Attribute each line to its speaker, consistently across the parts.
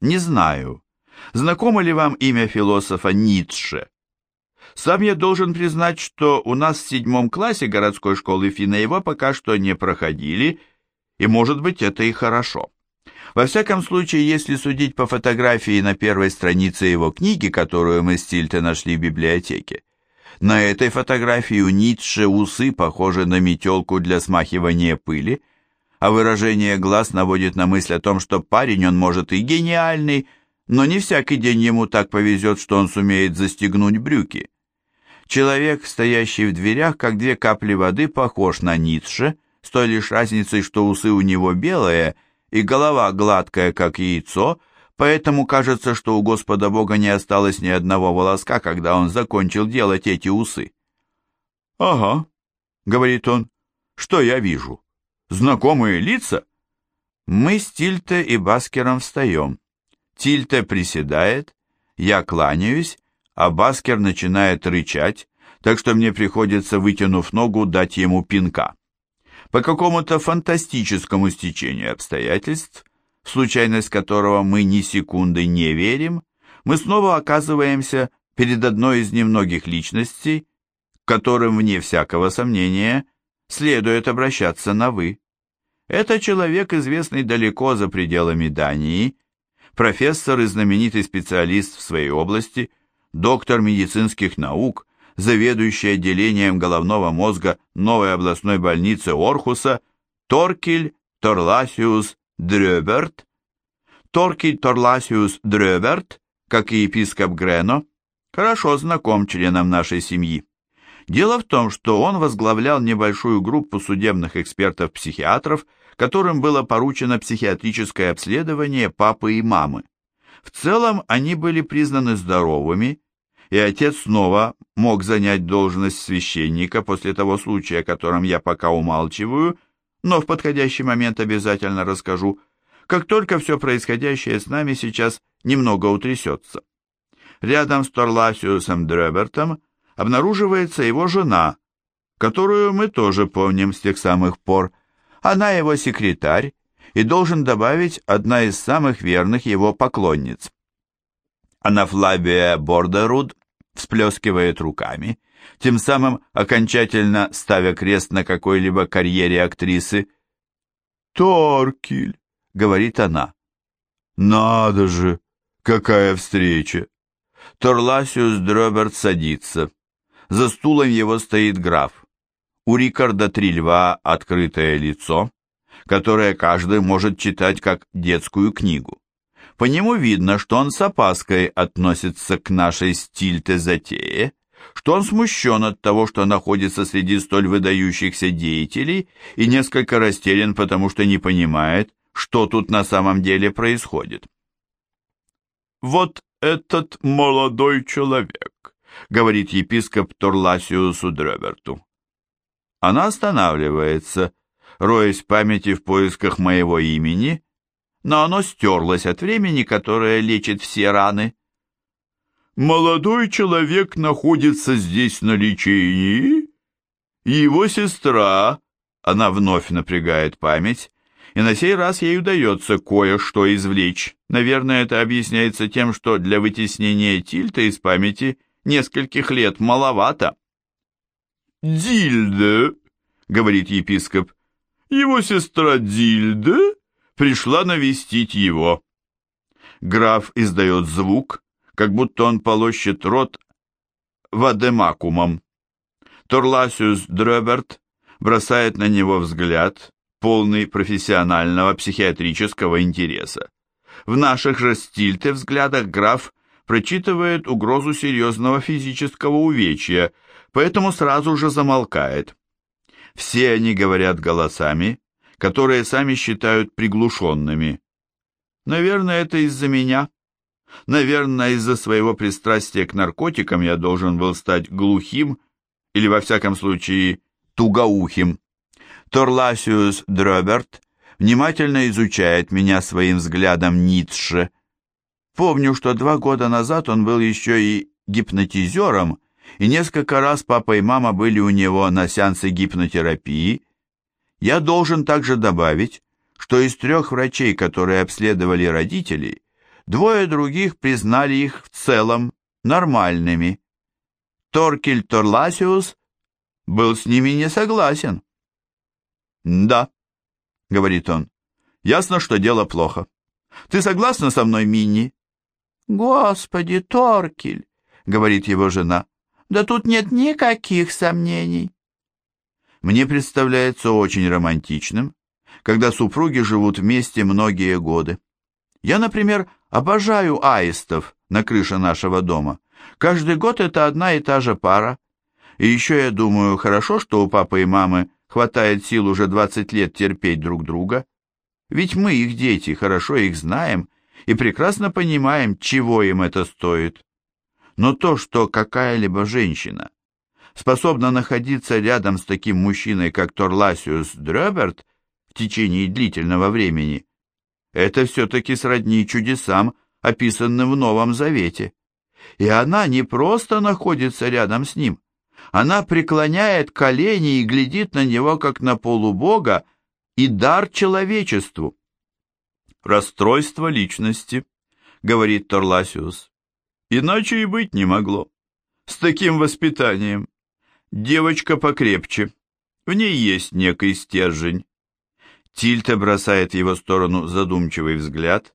Speaker 1: Не знаю. Знакомо ли вам имя философа Ницше? Сам я должен признать, что у нас в седьмом классе городской школы Фина его пока что не проходили, и, может быть, это и хорошо. Во всяком случае, если судить по фотографии на первой странице его книги, которую мы с Тильте нашли в библиотеке, на этой фотографии у Ницше усы похожи на метелку для смахивания пыли, а выражение глаз наводит на мысль о том, что парень он может и гениальный, но не всякий день ему так повезет, что он сумеет застегнуть брюки. Человек, стоящий в дверях, как две капли воды, похож на Ницше, с той лишь разницей, что усы у него белые и голова гладкая, как яйцо, поэтому кажется, что у Господа Бога не осталось ни одного волоска, когда он закончил делать эти усы. «Ага», — говорит он, — «что я вижу? Знакомые лица?» Мы с Тильте и Баскером встаем. Тильте приседает, я кланяюсь, а Баскер начинает рычать, так что мне приходится, вытянув ногу, дать ему пинка. По какому-то фантастическому стечению обстоятельств, случайность которого мы ни секунды не верим, мы снова оказываемся перед одной из немногих личностей, которым, вне всякого сомнения, следует обращаться на «вы». Это человек, известный далеко за пределами Дании, профессор и знаменитый специалист в своей области, доктор медицинских наук, заведующий отделением головного мозга новой областной больницы Орхуса Торкель Торласиус Дрёберт. Торкель Торласиус Дрёберт, как и епископ Грено, хорошо знаком членам нашей семьи. Дело в том, что он возглавлял небольшую группу судебных экспертов-психиатров, которым было поручено психиатрическое обследование папы и мамы. В целом они были признаны здоровыми, и отец снова мог занять должность священника после того случая, о котором я пока умалчиваю, но в подходящий момент обязательно расскажу, как только все происходящее с нами сейчас немного утрясется. Рядом с Торласиусом Дребертом обнаруживается его жена, которую мы тоже помним с тех самых пор. Она его секретарь и, должен добавить, одна из самых верных его поклонниц. Анафлабия Бордеруд всплескивает руками, тем самым окончательно ставя крест на какой-либо карьере актрисы. «Торкель», — говорит она. «Надо же, какая встреча!» Торласиус Дроберт садится. За стулом его стоит граф. У Рикарда Трильва открытое лицо, которое каждый может читать как детскую книгу. По нему видно, что он с опаской относится к нашей стильте-затее, что он смущен от того, что находится среди столь выдающихся деятелей и несколько растерян, потому что не понимает, что тут на самом деле происходит. «Вот этот молодой человек», — говорит епископ Торласиусу Дреберту. Она останавливается, роясь в памяти в поисках моего имени, но оно стерлось от времени, которое лечит все раны. «Молодой человек находится здесь на лечении, его сестра...» Она вновь напрягает память, и на сей раз ей удается кое-что извлечь. Наверное, это объясняется тем, что для вытеснения тильта из памяти нескольких лет маловато. «Дильда», — говорит епископ, — «его сестра Дильда пришла навестить его. Граф издает звук, как будто он полощет рот вадемакумом. Торласиус Дреберт бросает на него взгляд, полный профессионального психиатрического интереса. В наших же стильте взглядах граф прочитывает угрозу серьезного физического увечья, поэтому сразу же замолкает. Все они говорят голосами, которые сами считают приглушенными. Наверное, это из-за меня. Наверное, из-за своего пристрастия к наркотикам я должен был стать глухим или, во всяком случае, тугоухим. Торласиус Дроберт внимательно изучает меня своим взглядом Ницше. Помню, что два года назад он был еще и гипнотизером, и несколько раз папа и мама были у него на сеансе гипнотерапии, я должен также добавить, что из трех врачей, которые обследовали родителей, Двое других признали их в целом нормальными. Торкель Торласиус был с ними не согласен. «Да», — говорит он, — «ясно, что дело плохо. Ты согласна со мной, Минни?»
Speaker 2: «Господи, Торкель!» — говорит его жена. «Да тут нет никаких сомнений».
Speaker 1: Мне представляется очень романтичным, когда супруги живут вместе многие годы. Я, например, обожаю аистов на крыше нашего дома. Каждый год это одна и та же пара. И еще я думаю, хорошо, что у папы и мамы хватает сил уже 20 лет терпеть друг друга. Ведь мы, их дети, хорошо их знаем и прекрасно понимаем, чего им это стоит. Но то, что какая-либо женщина способна находиться рядом с таким мужчиной, как Торласиус Дрёберт, в течение длительного времени, это все-таки сродни чудесам, описанным в Новом Завете. И она не просто находится рядом с ним, она преклоняет колени и глядит на него, как на полубога, и дар человечеству. «Расстройство личности», — говорит Торласиус. «Иначе и быть не могло. С таким воспитанием. Девочка покрепче. В ней есть некий стержень». Тильта бросает в его сторону задумчивый взгляд,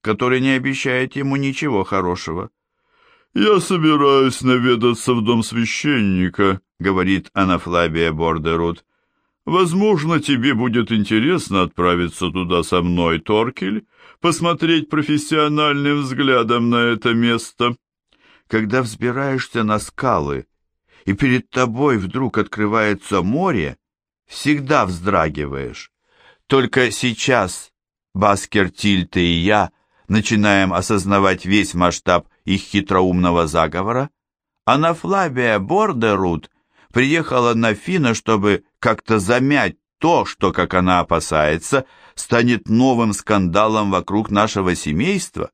Speaker 1: который не обещает ему ничего хорошего. «Я собираюсь наведаться в дом священника», — говорит Анафлабия Бордерут. «Возможно, тебе будет интересно отправиться туда со мной, Торкель, посмотреть профессиональным взглядом на это место». Когда взбираешься на скалы, и перед тобой вдруг открывается море, всегда вздрагиваешь. Только сейчас Баскер Тильте и я начинаем осознавать весь масштаб их хитроумного заговора, а Флабия Бордерут приехала на Фина, чтобы как-то замять то, что, как она опасается, станет новым скандалом вокруг нашего семейства,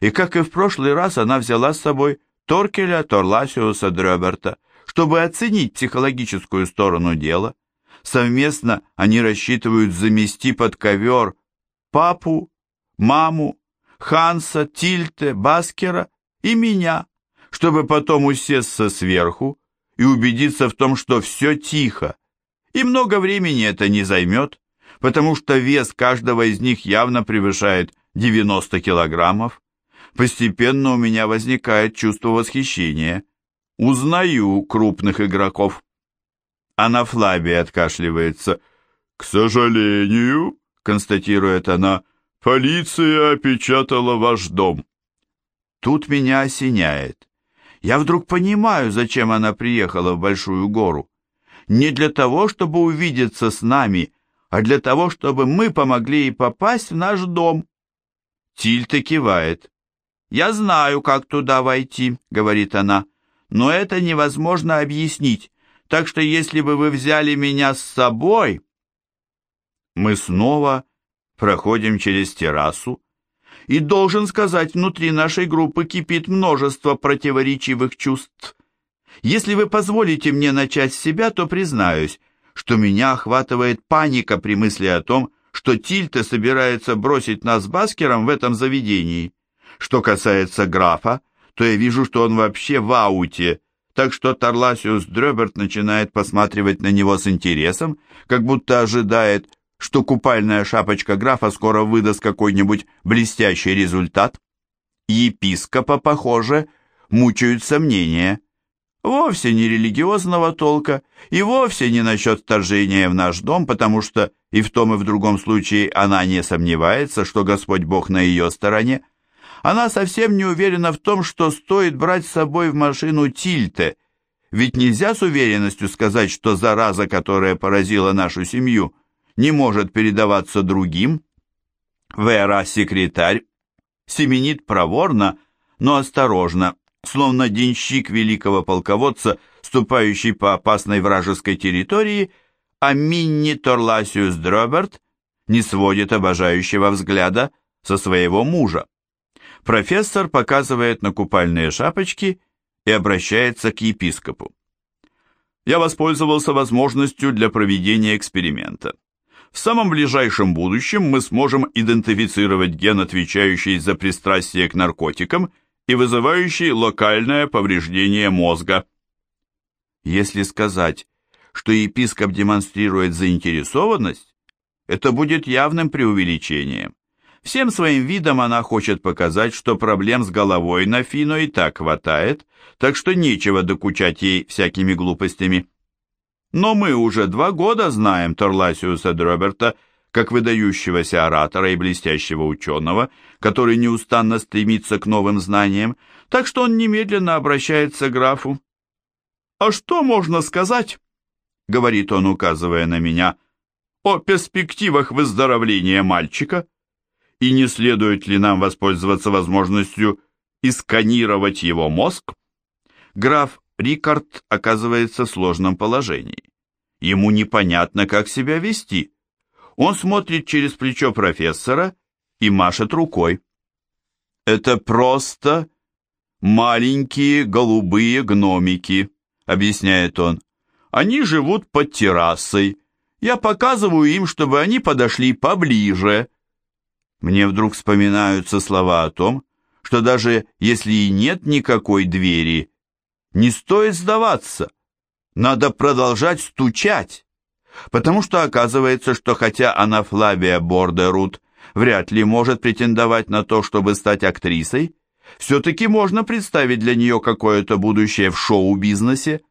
Speaker 1: и, как и в прошлый раз, она взяла с собой Торкеля Торласиуса Дрёберта, чтобы оценить психологическую сторону дела. Совместно они рассчитывают замести под ковер папу, маму, Ханса, Тильте, Баскера и меня, чтобы потом усесться сверху и убедиться в том, что все тихо. И много времени это не займет, потому что вес каждого из них явно превышает 90 килограммов. Постепенно у меня возникает чувство восхищения. Узнаю крупных игроков. Анафлабия откашливается. «К сожалению», — констатирует она, — «полиция опечатала ваш дом». Тут меня осеняет. Я вдруг понимаю, зачем она приехала в Большую гору. Не для того, чтобы увидеться с нами, а для того, чтобы мы помогли ей попасть в наш дом. Тильта кивает. «Я знаю, как туда войти», — говорит она, — «но это невозможно объяснить, так что если бы вы взяли меня с собой...» Мы снова проходим через террасу, и должен сказать, внутри нашей группы кипит множество противоречивых чувств. Если вы позволите мне начать с себя, то признаюсь, что меня охватывает паника при мысли о том, что Тильте собирается бросить нас с Баскером в этом заведении. Что касается графа, то я вижу, что он вообще в ауте, так что Тарласиус Дрёберт начинает посматривать на него с интересом, как будто ожидает, что купальная шапочка графа скоро выдаст какой-нибудь блестящий результат. Епископа, похоже, мучают сомнения. Вовсе не религиозного толка и вовсе не насчет вторжения в наш дом, потому что и в том и в другом случае она не сомневается, что Господь Бог на ее стороне. Она совсем не уверена в том, что стоит брать с собой в машину Тильте, ведь нельзя с уверенностью сказать, что зараза, которая поразила нашу семью – не может передаваться другим. Вера, секретарь, семенит проворно, но осторожно, словно денщик великого полководца, ступающий по опасной вражеской территории, а Минни Торласиус Дроберт не сводит обожающего взгляда со своего мужа. Профессор показывает на купальные шапочки и обращается к епископу. Я воспользовался возможностью для проведения эксперимента. В самом ближайшем будущем мы сможем идентифицировать ген, отвечающий за пристрастие к наркотикам и вызывающий локальное повреждение мозга.
Speaker 2: Если сказать, что епископ демонстрирует заинтересованность, это будет явным преувеличением. Всем своим видом она хочет показать, что проблем с головой на Фино и так хватает, так что нечего докучать ей всякими глупостями. Но мы уже два года знаем Торласиуса Дроберта как выдающегося оратора и блестящего ученого, который неустанно стремится к новым знаниям, так что он немедленно обращается к графу. «А что можно сказать?» — говорит он, указывая на меня, — «о перспективах выздоровления мальчика? И не следует ли нам воспользоваться возможностью и сканировать его мозг?» Граф Рикард оказывается в сложном положении. Ему непонятно, как себя вести. Он смотрит через плечо профессора и машет рукой. «Это просто маленькие голубые гномики», — объясняет он. «Они живут под террасой. Я показываю им, чтобы они подошли поближе». Мне вдруг вспоминаются слова о том, что даже если и нет никакой двери, не стоит сдаваться. Надо продолжать стучать, потому что оказывается, что хотя она Флавия Бордерут вряд ли может претендовать на то, чтобы стать актрисой, все-таки можно представить для нее какое-то будущее в шоу-бизнесе.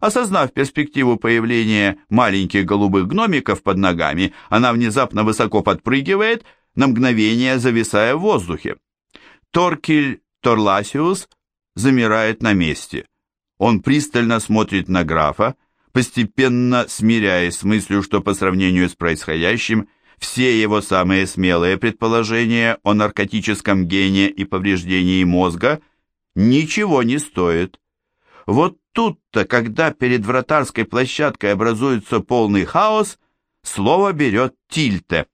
Speaker 2: Осознав перспективу появления маленьких голубых гномиков под ногами, она внезапно высоко подпрыгивает, на мгновение зависая в воздухе. Торкель Торласиус замирает на месте. Он пристально смотрит на графа, постепенно смиряясь с мыслью, что по сравнению с происходящим все его самые смелые предположения о наркотическом гене и повреждении мозга ничего не стоят. Вот тут-то, когда перед вратарской площадкой образуется полный хаос, слово берет Тильте.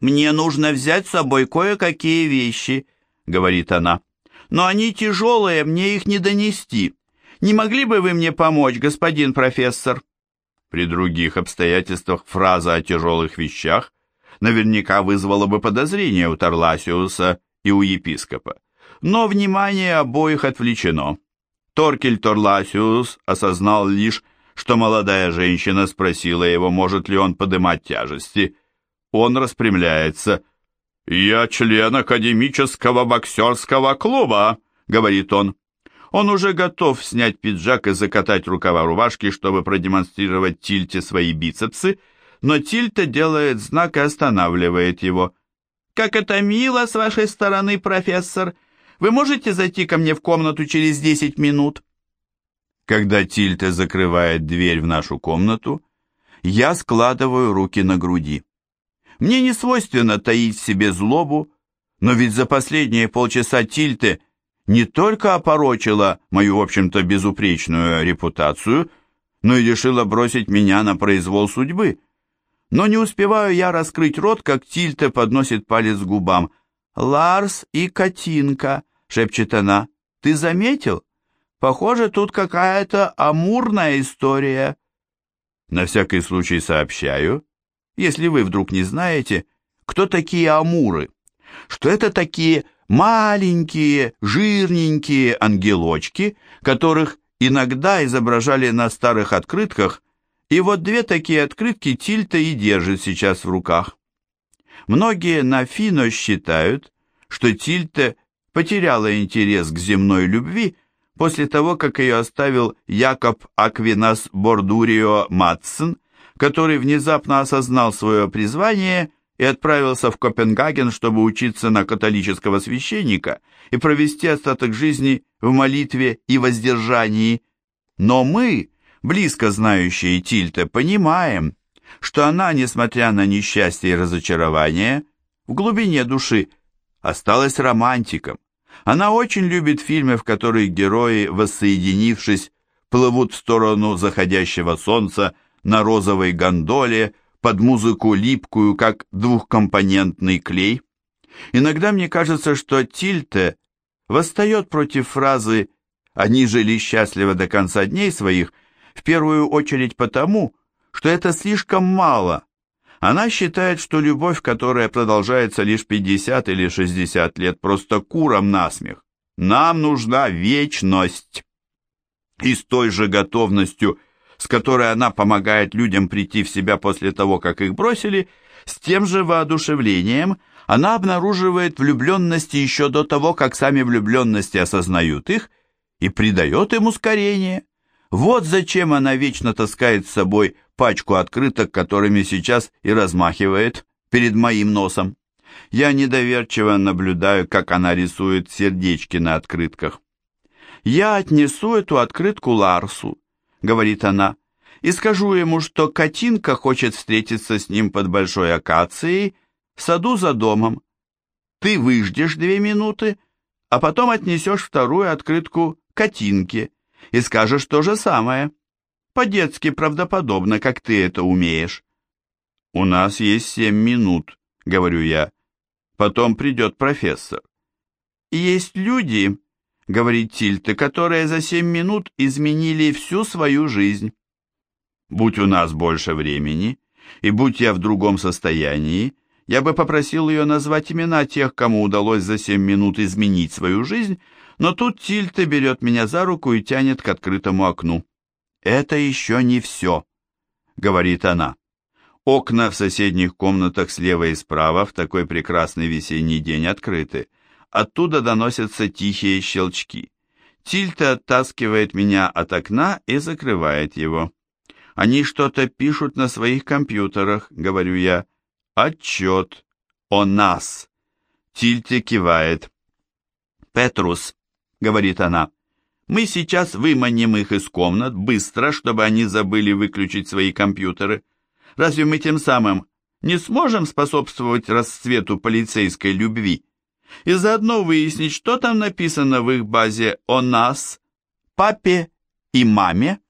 Speaker 2: «Мне нужно взять с собой кое-какие вещи», — говорит она. «Но они тяжелые, мне их не донести. Не могли бы вы мне помочь, господин профессор?» При других обстоятельствах фраза о тяжелых вещах наверняка вызвала бы подозрение у Торласиуса и у епископа. Но внимание обоих отвлечено. Торкель Торласиус осознал лишь, что молодая женщина спросила его, может ли он подымать тяжести. Он распрямляется. «Я член академического боксерского клуба», — говорит он. Он уже готов снять пиджак и закатать рукава рубашки, чтобы продемонстрировать Тильте свои бицепсы, но Тильта делает знак и останавливает его. «Как это мило с вашей стороны, профессор! Вы можете зайти ко мне в комнату через десять минут?» Когда Тильта закрывает дверь в нашу комнату, я складываю руки на груди. Мне не свойственно таить в себе злобу, но ведь за последние полчаса Тильте не только опорочила мою, в общем-то, безупречную репутацию, но и решила бросить меня на произвол судьбы. Но не успеваю я раскрыть рот, как Тильте подносит палец к губам. «Ларс и Катинка», — шепчет она, — «ты заметил? Похоже, тут какая-то амурная история». На всякий случай сообщаю, если вы вдруг не знаете, кто такие амуры, что это такие маленькие, жирненькие ангелочки, которых иногда изображали на старых открытках, и вот две такие открытки Тильта и держит сейчас в руках. Многие на Фино считают, что Тильта потеряла интерес к земной любви после того, как ее оставил Якоб Аквинас Бордурио Матсон, который внезапно осознал свое призвание и отправился в Копенгаген, чтобы учиться на католического священника и провести остаток жизни в молитве и воздержании. Но мы, близко знающие Тильте, понимаем, что она, несмотря на несчастье и разочарование, в глубине души осталась романтиком. Она очень любит фильмы, в которых герои, воссоединившись, плывут в сторону заходящего солнца на розовой гондоле, под музыку липкую, как двухкомпонентный клей. Иногда мне кажется, что Тильте восстает против фразы «они жили счастливо до конца дней своих» в первую очередь потому, что это слишком мало. Она считает, что любовь, которая продолжается лишь 50 или 60 лет, просто куром насмех. Нам нужна вечность. И с той же готовностью, с которой она помогает людям прийти в себя после того, как их бросили, с тем же воодушевлением она обнаруживает влюбленности еще до того, как сами влюбленности осознают их, и придает им ускорение. Вот зачем она вечно таскает с собой пачку открыток, которыми сейчас и размахивает перед моим носом. Я недоверчиво наблюдаю, как она рисует сердечки на открытках. «Я отнесу эту открытку Ларсу», — говорит она, «и скажу ему, что Катинка хочет встретиться с ним под большой акацией в саду за домом. Ты выждешь две минуты, а потом отнесешь вторую открытку Катинке и скажешь то же самое. По-детски правдоподобно, как ты это умеешь. У нас есть семь минут, говорю я. Потом придет профессор. Есть люди, говорит Тильте, которые за семь минут изменили всю свою жизнь. Будь у нас больше времени, и будь я в другом состоянии, я бы попросил ее назвать имена тех, кому удалось за семь минут изменить свою жизнь, но тут Тильте берет меня за руку и тянет к открытому окну. «Это еще не все», — говорит она. Окна в соседних комнатах слева и справа в такой прекрасный весенний день открыты. Оттуда доносятся тихие щелчки. Тильта оттаскивает меня от окна и закрывает его. Они что-то пишут на своих компьютерах, говорю я. Отчет о нас. Тильте кивает. Петрус, говорит она, мы сейчас выманим их из комнат быстро, чтобы они забыли выключить свои компьютеры. Разве мы тем самым не сможем способствовать расцвету полицейской любви? И заодно выяснить, что там написано в их базе о нас, папе и маме?